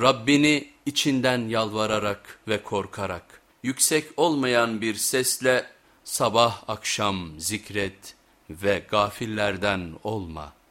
Rabbini içinden yalvararak ve korkarak, yüksek olmayan bir sesle sabah akşam zikret ve gafillerden olma.''